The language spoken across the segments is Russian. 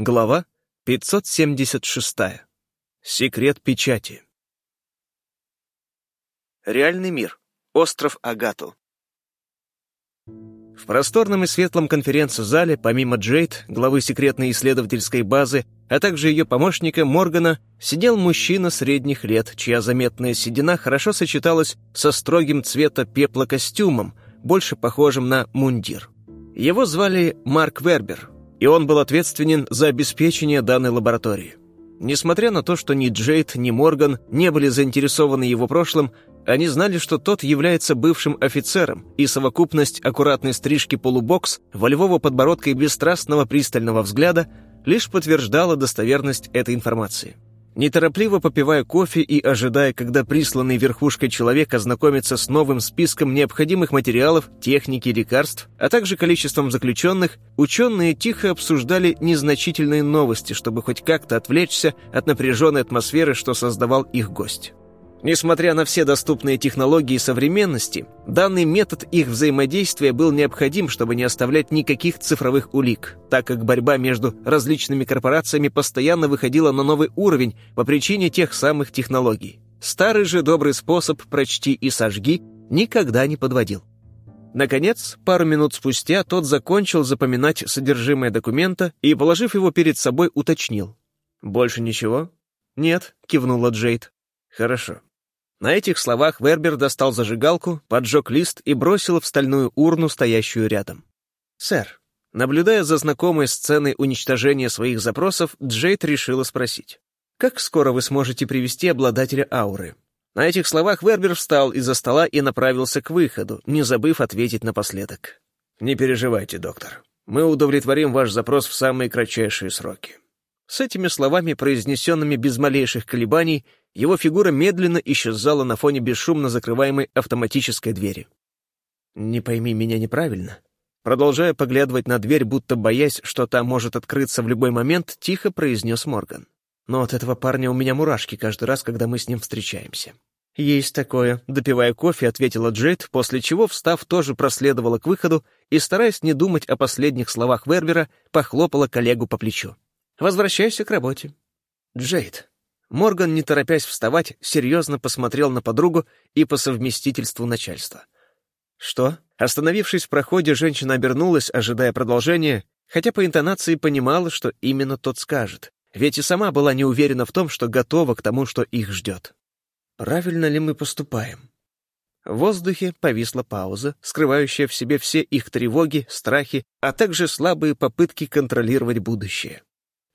Глава 576. Секрет печати. Реальный мир. Остров Агату. В просторном и светлом конференц-зале, помимо Джейд, главы секретной исследовательской базы, а также ее помощника Моргана, сидел мужчина средних лет, чья заметная седина хорошо сочеталась со строгим цвета пепла костюмом, больше похожим на мундир. Его звали Марк Вербер, и он был ответственен за обеспечение данной лаборатории. Несмотря на то, что ни Джейд, ни Морган не были заинтересованы его прошлым, они знали, что тот является бывшим офицером, и совокупность аккуратной стрижки полубокс, волевого подбородка и бесстрастного пристального взгляда лишь подтверждала достоверность этой информации. Неторопливо попивая кофе и ожидая, когда присланный верхушкой человек ознакомится с новым списком необходимых материалов, техники, лекарств, а также количеством заключенных, ученые тихо обсуждали незначительные новости, чтобы хоть как-то отвлечься от напряженной атмосферы, что создавал их гость. Несмотря на все доступные технологии современности, данный метод их взаимодействия был необходим, чтобы не оставлять никаких цифровых улик, так как борьба между различными корпорациями постоянно выходила на новый уровень по причине тех самых технологий. Старый же добрый способ «прочти и сожги» никогда не подводил. Наконец, пару минут спустя тот закончил запоминать содержимое документа и, положив его перед собой, уточнил. «Больше ничего?» «Нет», — кивнула Джейд. «Хорошо. На этих словах Вербер достал зажигалку, поджег лист и бросил в стальную урну, стоящую рядом. «Сэр». Наблюдая за знакомой сценой уничтожения своих запросов, Джейд решила спросить. «Как скоро вы сможете привести обладателя ауры?» На этих словах Вербер встал из-за стола и направился к выходу, не забыв ответить напоследок. «Не переживайте, доктор. Мы удовлетворим ваш запрос в самые кратчайшие сроки». С этими словами, произнесенными без малейших колебаний, его фигура медленно исчезала на фоне бесшумно закрываемой автоматической двери. «Не пойми меня неправильно». Продолжая поглядывать на дверь, будто боясь, что та может открыться в любой момент, тихо произнес Морган. «Но от этого парня у меня мурашки каждый раз, когда мы с ним встречаемся». «Есть такое», — допивая кофе, ответила Джейд, после чего, встав, тоже проследовала к выходу и, стараясь не думать о последних словах Вербера, похлопала коллегу по плечу. Возвращайся к работе. Джейд. Морган, не торопясь вставать, серьезно посмотрел на подругу и по совместительству начальства. Что? Остановившись в проходе, женщина обернулась, ожидая продолжения, хотя по интонации понимала, что именно тот скажет, ведь и сама была не уверена в том, что готова к тому, что их ждет. Правильно ли мы поступаем? В воздухе повисла пауза, скрывающая в себе все их тревоги, страхи, а также слабые попытки контролировать будущее.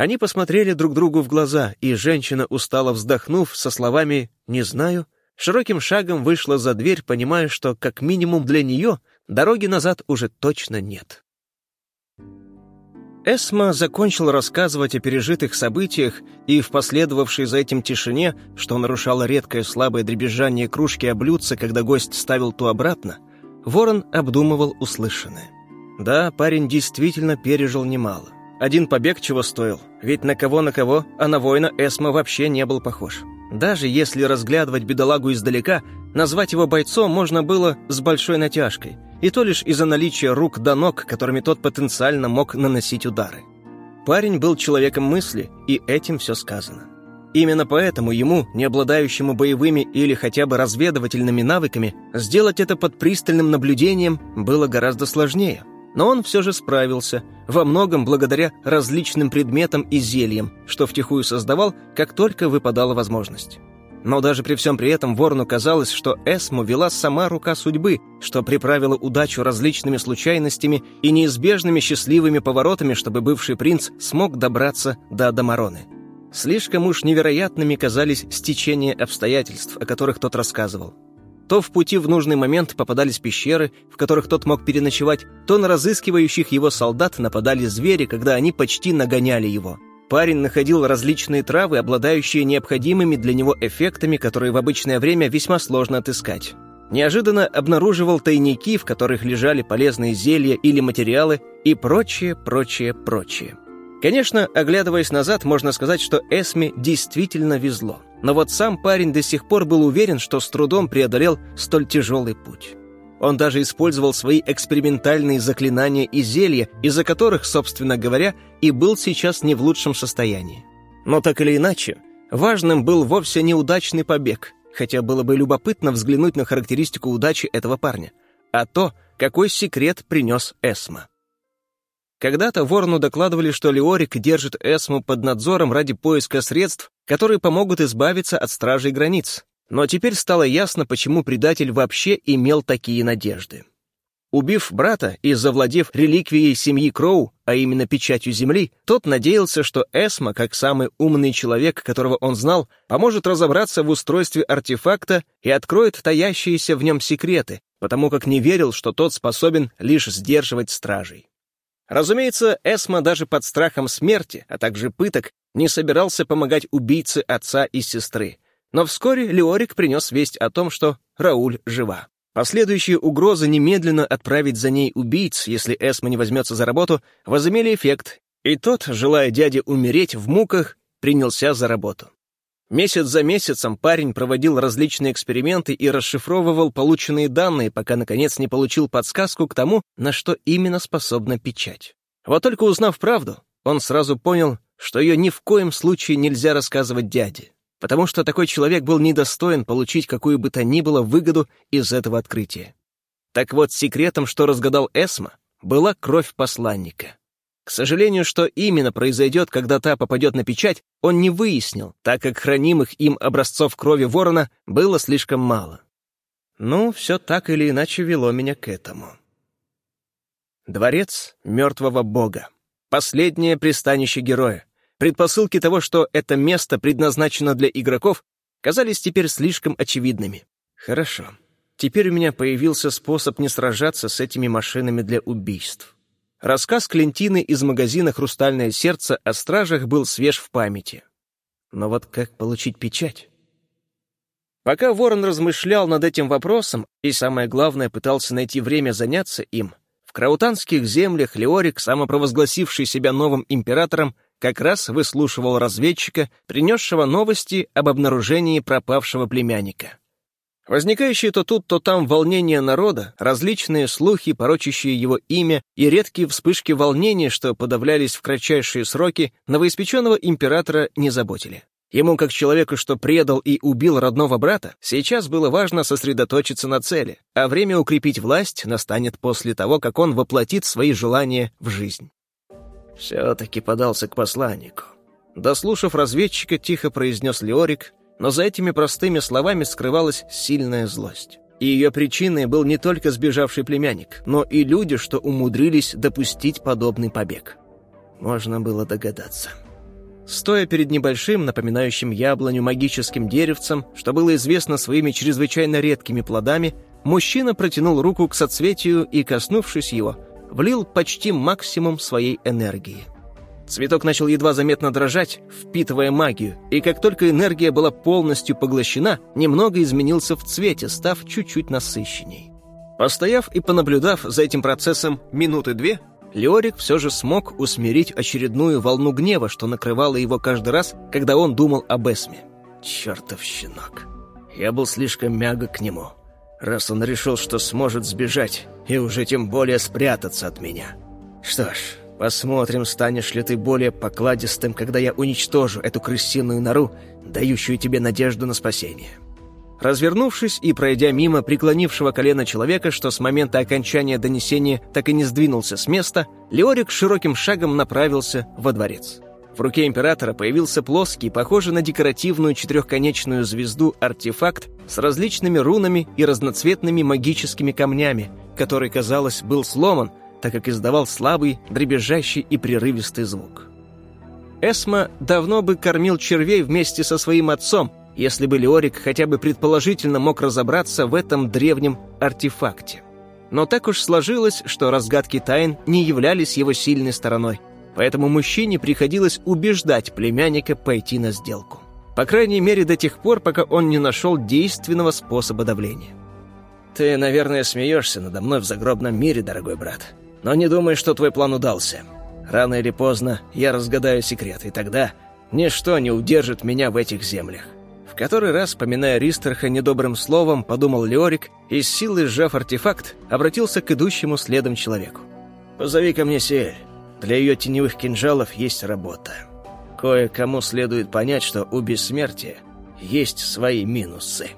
Они посмотрели друг другу в глаза, и женщина, устало вздохнув со словами «не знаю», широким шагом вышла за дверь, понимая, что, как минимум для нее, дороги назад уже точно нет. Эсма закончил рассказывать о пережитых событиях и в последовавшей за этим тишине, что нарушало редкое слабое дребезжание кружки о блюдце, когда гость ставил ту обратно, Ворон обдумывал услышанное. Да, парень действительно пережил немало. Один побег чего стоил, ведь на кого на кого, а на воина Эсма вообще не был похож. Даже если разглядывать бедолагу издалека, назвать его бойцом можно было с большой натяжкой, и то лишь из-за наличия рук до ног, которыми тот потенциально мог наносить удары. Парень был человеком мысли, и этим все сказано. Именно поэтому ему, не обладающему боевыми или хотя бы разведывательными навыками, сделать это под пристальным наблюдением было гораздо сложнее. Но он все же справился, во многом благодаря различным предметам и зельям, что втихую создавал, как только выпадала возможность. Но даже при всем при этом Ворону казалось, что Эсму вела сама рука судьбы, что приправила удачу различными случайностями и неизбежными счастливыми поворотами, чтобы бывший принц смог добраться до Адамароны. Слишком уж невероятными казались стечения обстоятельств, о которых тот рассказывал. То в пути в нужный момент попадались пещеры, в которых тот мог переночевать, то на разыскивающих его солдат нападали звери, когда они почти нагоняли его. Парень находил различные травы, обладающие необходимыми для него эффектами, которые в обычное время весьма сложно отыскать. Неожиданно обнаруживал тайники, в которых лежали полезные зелья или материалы и прочее, прочее, прочее. Конечно, оглядываясь назад, можно сказать, что Эсме действительно везло. Но вот сам парень до сих пор был уверен, что с трудом преодолел столь тяжелый путь. Он даже использовал свои экспериментальные заклинания и зелья, из-за которых, собственно говоря, и был сейчас не в лучшем состоянии. Но так или иначе, важным был вовсе неудачный побег, хотя было бы любопытно взглянуть на характеристику удачи этого парня, а то, какой секрет принес Эсма. Когда-то Ворону докладывали, что Леорик держит Эсму под надзором ради поиска средств, которые помогут избавиться от стражей границ. Но теперь стало ясно, почему предатель вообще имел такие надежды. Убив брата и завладев реликвией семьи Кроу, а именно печатью земли, тот надеялся, что Эсма, как самый умный человек, которого он знал, поможет разобраться в устройстве артефакта и откроет таящиеся в нем секреты, потому как не верил, что тот способен лишь сдерживать стражей. Разумеется, Эсма даже под страхом смерти, а также пыток, не собирался помогать убийце отца и сестры. Но вскоре Леорик принес весть о том, что Рауль жива. Последующие угрозы немедленно отправить за ней убийц, если Эсма не возьмется за работу, возымели эффект, и тот, желая дяде умереть в муках, принялся за работу. Месяц за месяцем парень проводил различные эксперименты и расшифровывал полученные данные, пока, наконец, не получил подсказку к тому, на что именно способна печать. Вот только узнав правду, он сразу понял, что ее ни в коем случае нельзя рассказывать дяде, потому что такой человек был недостоин получить какую бы то ни было выгоду из этого открытия. Так вот, секретом, что разгадал Эсма, была кровь посланника. К сожалению, что именно произойдет, когда та попадет на печать, он не выяснил, так как хранимых им образцов крови ворона было слишком мало. Ну, все так или иначе вело меня к этому. Дворец мертвого бога. Последнее пристанище героя. Предпосылки того, что это место предназначено для игроков, казались теперь слишком очевидными. Хорошо. Теперь у меня появился способ не сражаться с этими машинами для убийств. Рассказ Клентины из магазина «Хрустальное сердце» о стражах был свеж в памяти. Но вот как получить печать? Пока Ворон размышлял над этим вопросом и, самое главное, пытался найти время заняться им, в краутанских землях Леорик, самопровозгласивший себя новым императором, как раз выслушивал разведчика, принесшего новости об обнаружении пропавшего племянника. Возникающие то тут, то там волнения народа, различные слухи, порочащие его имя, и редкие вспышки волнения, что подавлялись в кратчайшие сроки, новоиспеченного императора не заботили. Ему, как человеку, что предал и убил родного брата, сейчас было важно сосредоточиться на цели, а время укрепить власть настанет после того, как он воплотит свои желания в жизнь. Все-таки подался к посланнику. Дослушав разведчика, тихо произнес Леорик, но за этими простыми словами скрывалась сильная злость. И ее причиной был не только сбежавший племянник, но и люди, что умудрились допустить подобный побег. Можно было догадаться. Стоя перед небольшим, напоминающим яблоню магическим деревцем, что было известно своими чрезвычайно редкими плодами, мужчина протянул руку к соцветию и, коснувшись его, влил почти максимум своей энергии. Цветок начал едва заметно дрожать, впитывая магию, и как только энергия была полностью поглощена, немного изменился в цвете, став чуть-чуть насыщенней. Постояв и понаблюдав за этим процессом минуты две, Леорик все же смог усмирить очередную волну гнева, что накрывала его каждый раз, когда он думал об Эсме. Чертов щенок. Я был слишком мягок к нему, раз он решил, что сможет сбежать, и уже тем более спрятаться от меня. Что ж, Посмотрим, станешь ли ты более покладистым, когда я уничтожу эту крысиную нору, дающую тебе надежду на спасение». Развернувшись и пройдя мимо преклонившего колено человека, что с момента окончания донесения так и не сдвинулся с места, Леорик широким шагом направился во дворец. В руке императора появился плоский, похожий на декоративную четырехконечную звезду артефакт с различными рунами и разноцветными магическими камнями, который, казалось, был сломан, так как издавал слабый, дребезжащий и прерывистый звук. Эсма давно бы кормил червей вместе со своим отцом, если бы Леорик хотя бы предположительно мог разобраться в этом древнем артефакте. Но так уж сложилось, что разгадки тайн не являлись его сильной стороной, поэтому мужчине приходилось убеждать племянника пойти на сделку. По крайней мере, до тех пор, пока он не нашел действенного способа давления. «Ты, наверное, смеешься надо мной в загробном мире, дорогой брат», но не думай, что твой план удался. Рано или поздно я разгадаю секрет, и тогда ничто не удержит меня в этих землях. В который раз, поминая Ристерха недобрым словом, подумал Леорик и с силой сжав артефакт, обратился к идущему следом человеку. «Позови ко мне Сиэль. Для ее теневых кинжалов есть работа. Кое-кому следует понять, что у бессмертия есть свои минусы».